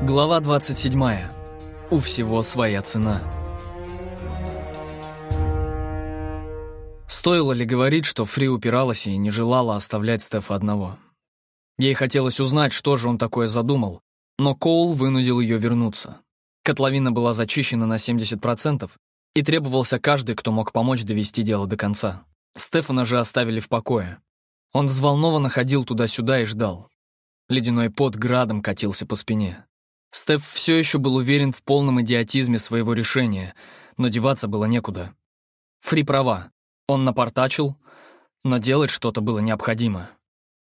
Глава 27. У всего своя цена. Стоило ли говорить, что Фри упиралась и не желала оставлять Стефа одного? Ей хотелось узнать, что же он такое задумал, но Коул вынудил ее вернуться. Котловина была зачищена на 70%, и требовался каждый, кто мог помочь довести дело до конца. Стефана же оставили в покое. Он взволнованно ходил туда-сюда и ждал. Ледяной пот градом катился по спине. Стеф все еще был уверен в полном идиотизме своего решения, но деваться было некуда. Фри права. Он напортачил, но делать что-то было необходимо.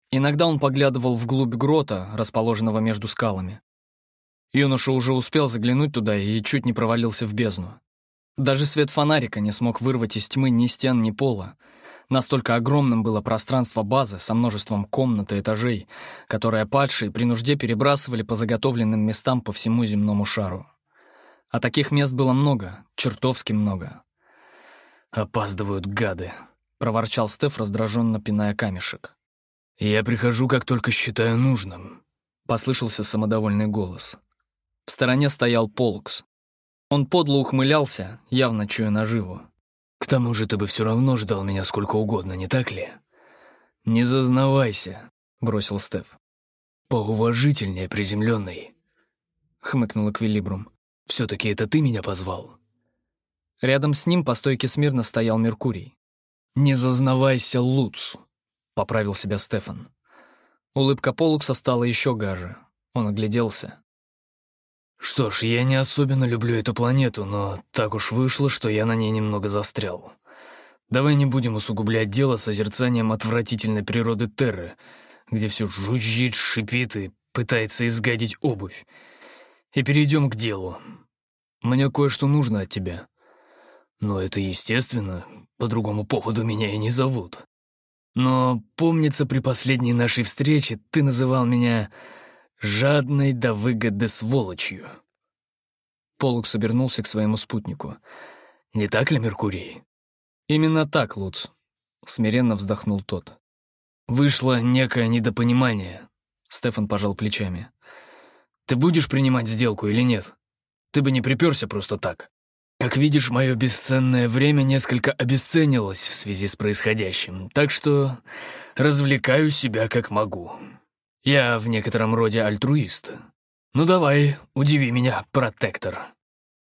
Иногда он поглядывал вглубь грота, расположенного между скалами. Юноша уже успел заглянуть туда и чуть не провалился в бездну. Даже свет фонарика не смог вырвать из тьмы ни стен, ни пола. Настолько огромным было пространство базы со множеством комнат и этажей, которые падшие при нужде перебрасывали по заготовленным местам по всему земному шару. А таких мест было много, чертовски много. «Опаздывают гады», — проворчал Стеф, раздраженно пиная камешек. «Я прихожу, как только считаю нужным», — послышался самодовольный голос. В стороне стоял Полукс. Он подло ухмылялся, явно чуя наживу. «К тому же ты бы все равно ждал меня сколько угодно, не так ли?» «Не зазнавайся», — бросил Стеф. «Поуважительнее, приземленный», — хмыкнул Эквилибрум. «Все-таки это ты меня позвал?» Рядом с ним по стойке смирно стоял Меркурий. «Не зазнавайся, Луц», — поправил себя Стефан. Улыбка Полукса стала еще гаже. Он огляделся. «Что ж, я не особенно люблю эту планету, но так уж вышло, что я на ней немного застрял. Давай не будем усугублять дело созерцанием отвратительной природы Терры, где все жужжит, шипит и пытается изгадить обувь. И перейдем к делу. Мне кое-что нужно от тебя». Но это естественно, по другому поводу меня и не зовут. Но, помнится, при последней нашей встрече ты называл меня жадной до выгоды сволочью. Полукс обернулся к своему спутнику. «Не так ли, Меркурий?» «Именно так, Луц», — смиренно вздохнул тот. «Вышло некое недопонимание», — Стефан пожал плечами. «Ты будешь принимать сделку или нет? Ты бы не приперся просто так». Как видишь, мое бесценное время несколько обесценилось в связи с происходящим, так что развлекаю себя как могу. Я в некотором роде альтруист. Ну давай, удиви меня, протектор».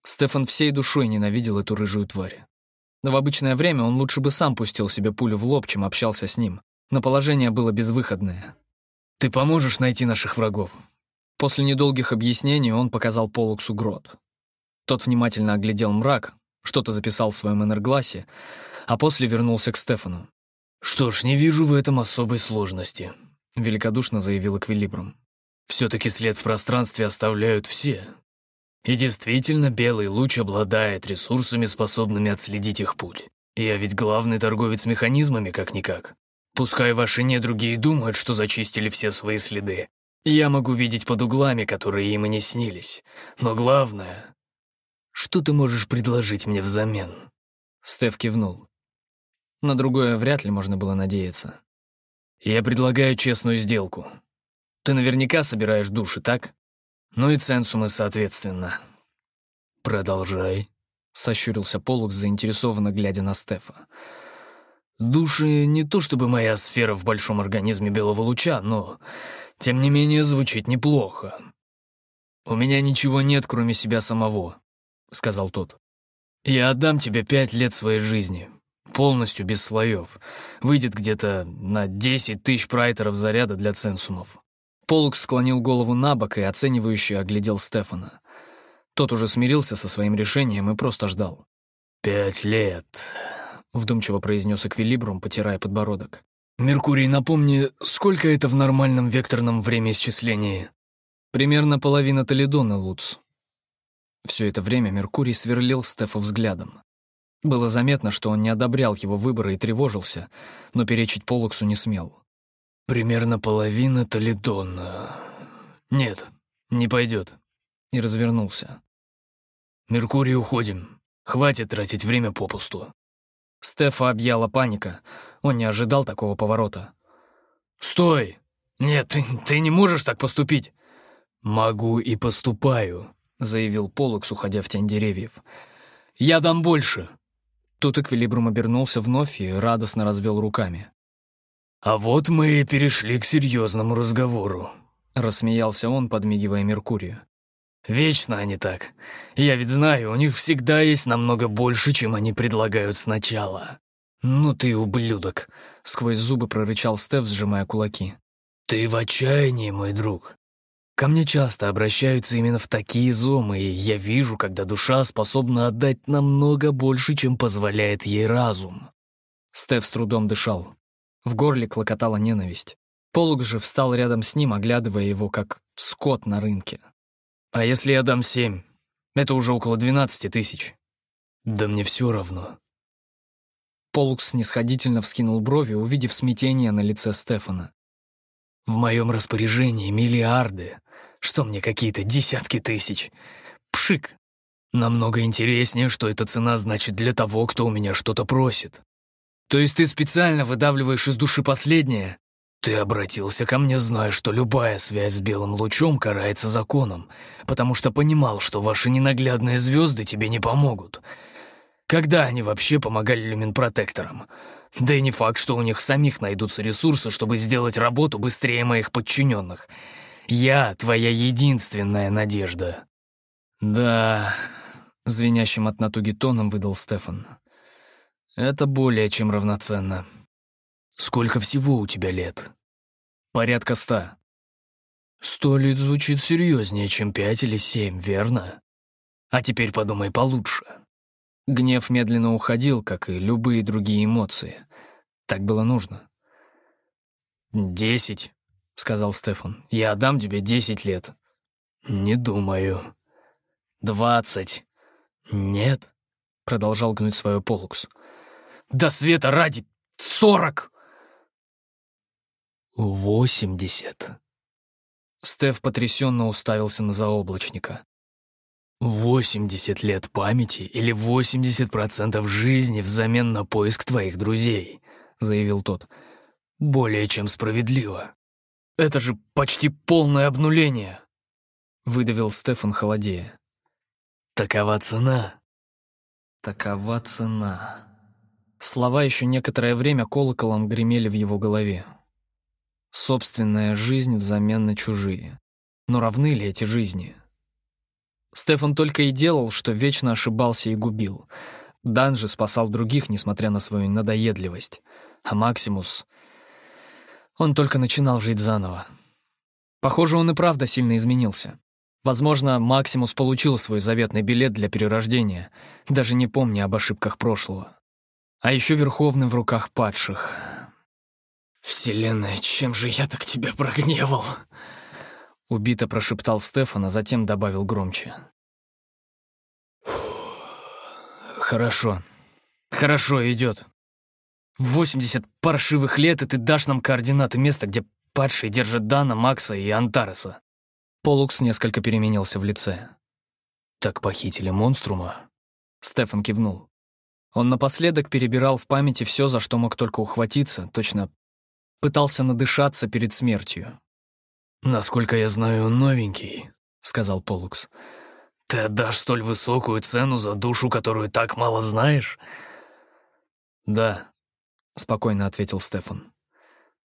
Стефан всей душой ненавидел эту рыжую тварь. Но в обычное время он лучше бы сам пустил себе пулю в лоб, чем общался с ним. Но положение было безвыходное. «Ты поможешь найти наших врагов?» После недолгих объяснений он показал Полуксу грот. Тот внимательно оглядел мрак, что-то записал в своем энергласе, а после вернулся к Стефану. «Что ж, не вижу в этом особой сложности», — великодушно заявил Эквилибрум. «Все-таки след в пространстве оставляют все. И действительно, белый луч обладает ресурсами, способными отследить их путь. Я ведь главный торговец механизмами, как-никак. Пускай ваши недруги и думают, что зачистили все свои следы. Я могу видеть под углами, которые им и не снились. Но главное, что ты можешь предложить мне взамен?» Стеф кивнул. На другое вряд ли можно было надеяться. «Я предлагаю честную сделку. Ты наверняка собираешь души, так? Ну и ценсумы, соответственно». «Продолжай», — сощурился Полук, заинтересованно глядя на Стефа. «Души не то чтобы моя сфера в большом организме белого луча, но, тем не менее, звучит неплохо. У меня ничего нет, кроме себя самого. — сказал тот. «Я отдам тебе пять лет своей жизни, полностью без слоев. Выйдет где-то на десять тысяч прайтеров заряда для ценсумов». Полукс склонил голову на бок и оценивающе оглядел Стефана. Тот уже смирился со своим решением и просто ждал. «Пять лет», — вдумчиво произнес Эквилибрум, потирая подбородок. «Меркурий, напомни, сколько это в нормальном векторном времяисчислении?» «Примерно половина Толедона, Луц», все это время Меркурий сверлил Стефа взглядом. Было заметно, что он не одобрял его выбора и тревожился, но перечить Полуксу не смел. «Примерно половина Толедона. Нет, не пойдет». И развернулся. «Меркурий, уходим. Хватит тратить время попусту». Стефа объяла паника. Он не ожидал такого поворота. «Стой! Нет, ты, ты не можешь так поступить!» «Могу и поступаю», — заявил Полукс, уходя в тень деревьев. «Я дам больше». Тут Эквилибрум обернулся вновь и радостно развел руками. «А вот мы и перешли к серьезному разговору», — рассмеялся он, подмигивая Меркурию. «Вечно они так. Я ведь знаю, у них всегда есть намного больше, чем они предлагают сначала». «Ну ты ублюдок!» — сквозь зубы прорычал Стеф, сжимая кулаки. «Ты в отчаянии, мой друг. Ко мне часто обращаются именно в такие зомы, и я вижу, когда душа способна отдать намного больше, чем позволяет ей разум». Стеф с трудом дышал. В горле клокотала ненависть. Полук же встал рядом с ним, оглядывая его, как скот на рынке. «А если я дам семь? Это уже около двенадцати тысяч». «Да мне все равно». Полукс снисходительно вскинул брови, увидев смятение на лице Стефана. «В моем распоряжении миллиарды. Что мне какие-то десятки тысяч? Пшик! Намного интереснее, что эта цена значит для того, кто у меня что-то просит. То есть ты специально выдавливаешь из души последнее? Ты обратился ко мне, зная, что любая связь с белым лучом карается законом, потому что понимал, что ваши ненаглядные звезды тебе не помогут. Когда они вообще помогали люминпротекторам? Да и не факт, что у них самих найдутся ресурсы, чтобы сделать работу быстрее моих подчиненных. Я твоя единственная надежда. Да, звенящим от натуги тоном выдал Стефан. Это более чем равноценно. Сколько всего у тебя лет? Порядка ста. Сто лет звучит серьезнее, чем пять или семь, верно? А теперь подумай получше. Гнев медленно уходил, как и любые другие эмоции. Так было нужно. «Десять», — сказал Стефан. «Я отдам тебе десять лет». «Не думаю». «Двадцать». «Нет», — продолжал гнуть свое Полукс. «Да света ради! Сорок!» «Восемьдесят». Стеф потрясенно уставился на заоблачника. «Восемьдесят лет памяти или восемьдесят процентов жизни взамен на поиск твоих друзей», — заявил тот. «Более чем справедливо». «Это же почти полное обнуление», — выдавил Стефан холодея. «Такова цена». «Такова цена». Слова еще некоторое время колоколом гремели в его голове. Собственная жизнь взамен на чужие. Но равны ли эти жизни? Стефан только и делал, что вечно ошибался и губил. Дан же спасал других, несмотря на свою надоедливость. А Максимус... Он только начинал жить заново. Похоже, он и правда сильно изменился. Возможно, Максимус получил свой заветный билет для перерождения, даже не помня об ошибках прошлого. А еще Верховный в руках падших. «Вселенная, чем же я так тебя прогневал?» Убито прошептал Стефан, а затем добавил громче. «Хорошо. Хорошо, идет. Восемьдесят паршивых лет, и ты дашь нам координаты места, где падшие держат Дана, Макса и Антареса». Полукс несколько переменился в лице. «Так похитили монструма?» Стефан кивнул. Он напоследок перебирал в памяти все, за что мог только ухватиться, точно пытался надышаться перед смертью. «Насколько я знаю, он новенький», — сказал Полукс. «Ты отдашь столь высокую цену за душу, которую так мало знаешь?» «Да», — спокойно ответил Стефан.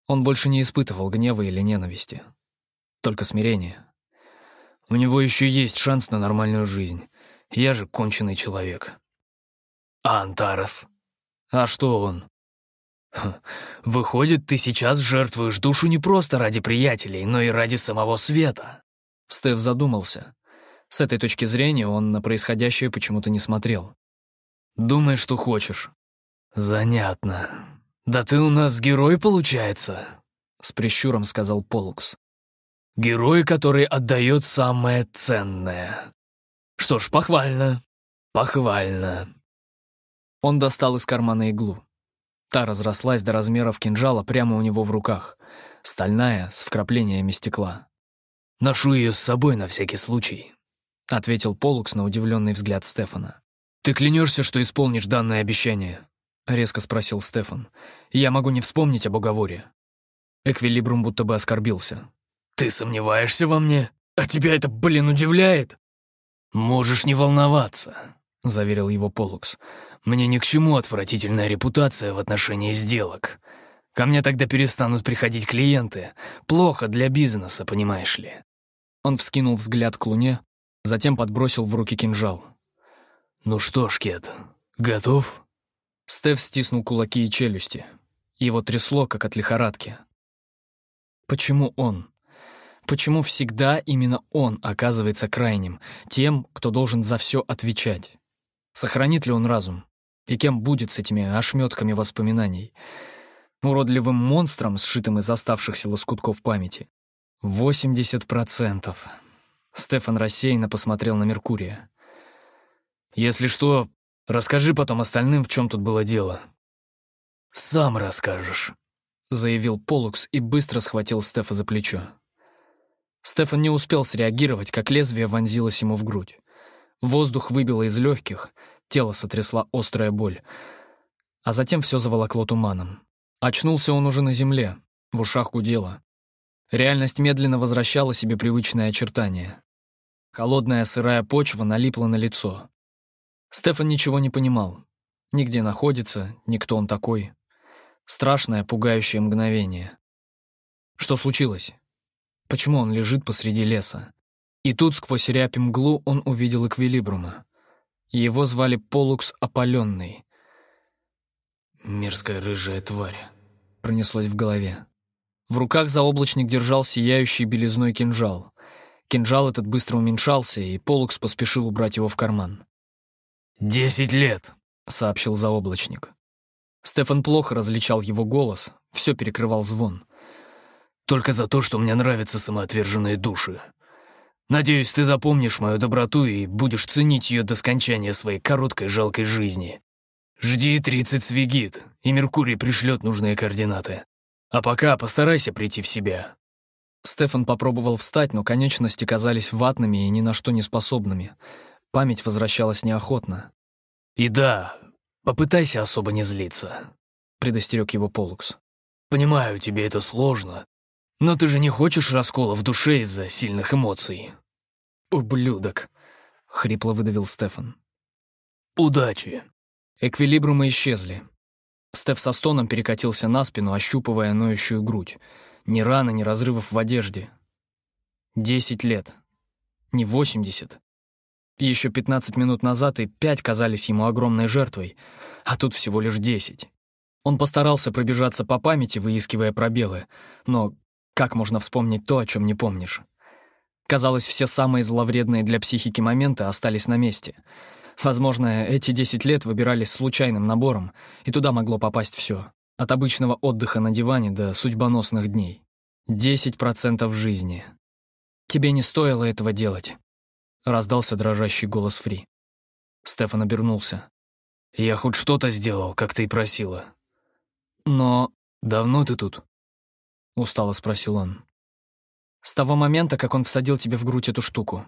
Он больше не испытывал гнева или ненависти. Только смирение. У него еще есть шанс на нормальную жизнь. Я же конченый человек. А Антарес? А что он? «Выходит, ты сейчас жертвуешь душу не просто ради приятелей, но и ради самого света». Стеф задумался. С этой точки зрения он на происходящее почему-то не смотрел. «Думай, что хочешь». «Занятно. Да ты у нас герой, получается?» С прищуром сказал Полукс. «Герой, который отдает самое ценное. Что ж, похвально. Похвально». Он достал из кармана иглу. Та разрослась до размеров кинжала прямо у него в руках, стальная, с вкраплениями стекла. «Ношу ее с собой на всякий случай», — ответил Полукс на удивленный взгляд Стефана. «Ты клянешься, что исполнишь данное обещание?» — резко спросил Стефан. «Я могу не вспомнить об уговоре». Эквилибрум будто бы оскорбился. «Ты сомневаешься во мне?» А тебя это, блин, удивляет?» «Можешь не волноваться», — заверил его Полукс. «Мне ни к чему отвратительная репутация в отношении сделок. Ко мне тогда перестанут приходить клиенты. Плохо для бизнеса, понимаешь ли». Он вскинул взгляд к луне, затем подбросил в руки кинжал. «Ну что ж, Кет, готов?» Стеф стиснул кулаки и челюсти. Его трясло, как от лихорадки. Почему он? Почему всегда именно он оказывается крайним, тем, кто должен за все отвечать? Сохранит ли он разум? И кем будет с этими ошметками воспоминаний? Уродливым монстром, сшитым из оставшихся лоскутков памяти? Восемьдесят процентов. Стефан рассеянно посмотрел на Меркурия. Если что, расскажи потом остальным, в чем тут было дело. Сам расскажешь, заявил Полукс и быстро схватил Стефа за плечо. Стефан не успел среагировать, как лезвие вонзилось ему в грудь. Воздух выбило из легких, тело сотрясла острая боль. А затем все заволокло туманом. Очнулся он уже на земле, в ушах гудело. Реальность медленно возвращала себе привычные очертания. Холодная сырая почва налипла на лицо. Стефан ничего не понимал. Нигде находится, никто он такой. Страшное, пугающее мгновение. Что случилось? Почему он лежит посреди леса? И тут, сквозь рябь мглу, он увидел Эквилибрума. Его звали Полукс Опаленный. «Мерзкая рыжая тварь», — пронеслось в голове. В руках заоблачник держал сияющий белизной кинжал. Кинжал этот быстро уменьшался, и Полукс поспешил убрать его в карман. «Десять лет», — сообщил заоблачник. Стефан плохо различал его голос, все перекрывал звон. «Только за то, что мне нравятся самоотверженные души. Надеюсь, ты запомнишь мою доброту и будешь ценить ее до скончания своей короткой жалкой жизни. Жди тридцать свигит, и Меркурий пришлет нужные координаты. А пока постарайся прийти в себя». Стефан попробовал встать, но конечности казались ватными и ни на что не способными — Память возвращалась неохотно. «И да, попытайся особо не злиться», — предостерег его Полукс. «Понимаю, тебе это сложно, но ты же не хочешь раскола в душе из-за сильных эмоций». «Ублюдок», — хрипло выдавил Стефан. «Удачи». Эквилибрумы исчезли. Стеф со стоном перекатился на спину, ощупывая ноющую грудь. Ни раны, ни разрывов в одежде. Десять лет. Не восемьдесят. Еще 15 минут назад и пять казались ему огромной жертвой, а тут всего лишь 10. Он постарался пробежаться по памяти, выискивая пробелы, но как можно вспомнить то, о чем не помнишь? Казалось, все самые зловредные для психики моменты остались на месте. Возможно, эти 10 лет выбирались случайным набором, и туда могло попасть все. От обычного отдыха на диване до судьбоносных дней. 10% жизни. Тебе не стоило этого делать. — раздался дрожащий голос Фри. Стефан обернулся. «Я хоть что-то сделал, как ты и просила». «Но давно ты тут?» — устало спросил он. «С того момента, как он всадил тебе в грудь эту штуку».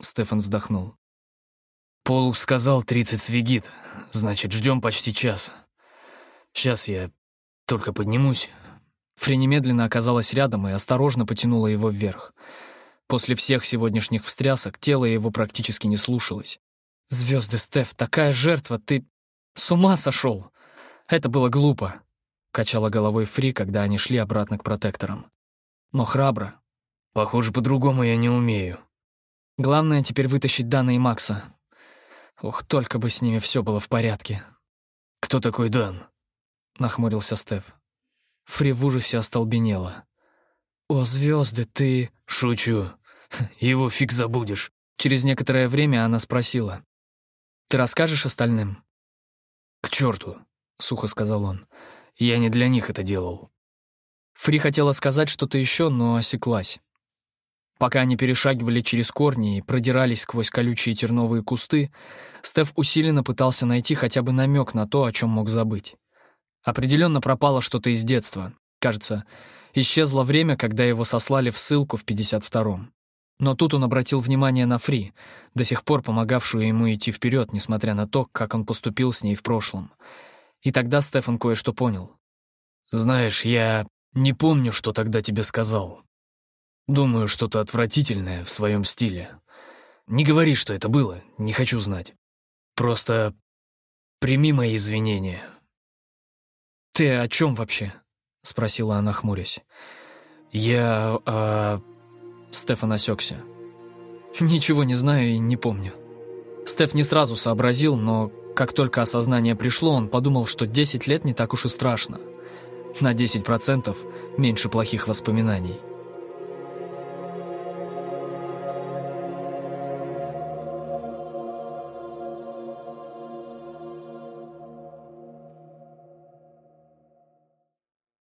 Стефан вздохнул. «Полук сказал тридцать свигит, значит, ждем почти час. Сейчас я только поднимусь». Фри немедленно оказалась рядом и осторожно потянула его вверх. После всех сегодняшних встрясок тело его практически не слушалось. «Звезды, Стеф, такая жертва, ты с ума сошел!» «Это было глупо», — качала головой Фри, когда они шли обратно к протекторам. «Но храбро». «Похоже, по-другому я не умею». «Главное теперь вытащить Дана и Макса. Ох, только бы с ними все было в порядке». «Кто такой Дан?» — нахмурился Стеф. Фри в ужасе остолбенела. «О, звезды, ты...» «Шучу. Его фиг забудешь». Через некоторое время она спросила. «Ты расскажешь остальным?» «К черту», — сухо сказал он. «Я не для них это делал». Фри хотела сказать что-то еще, но осеклась. Пока они перешагивали через корни и продирались сквозь колючие терновые кусты, Стеф усиленно пытался найти хотя бы намек на то, о чем мог забыть. Определенно пропало что-то из детства. Кажется, Исчезло время, когда его сослали в ссылку в 52-м. Но тут он обратил внимание на Фри, до сих пор помогавшую ему идти вперед, несмотря на то, как он поступил с ней в прошлом. И тогда Стефан кое-что понял. «Знаешь, я не помню, что тогда тебе сказал. Думаю, что-то отвратительное в своем стиле. Не говори, что это было, не хочу знать. Просто прими мои извинения». «Ты о чем вообще?» — спросила она, хмурясь. «Я... А...» Стефан осекся. «Ничего не знаю и не помню». Стеф не сразу сообразил, но как только осознание пришло, он подумал, что 10 лет не так уж и страшно. На 10% меньше плохих воспоминаний.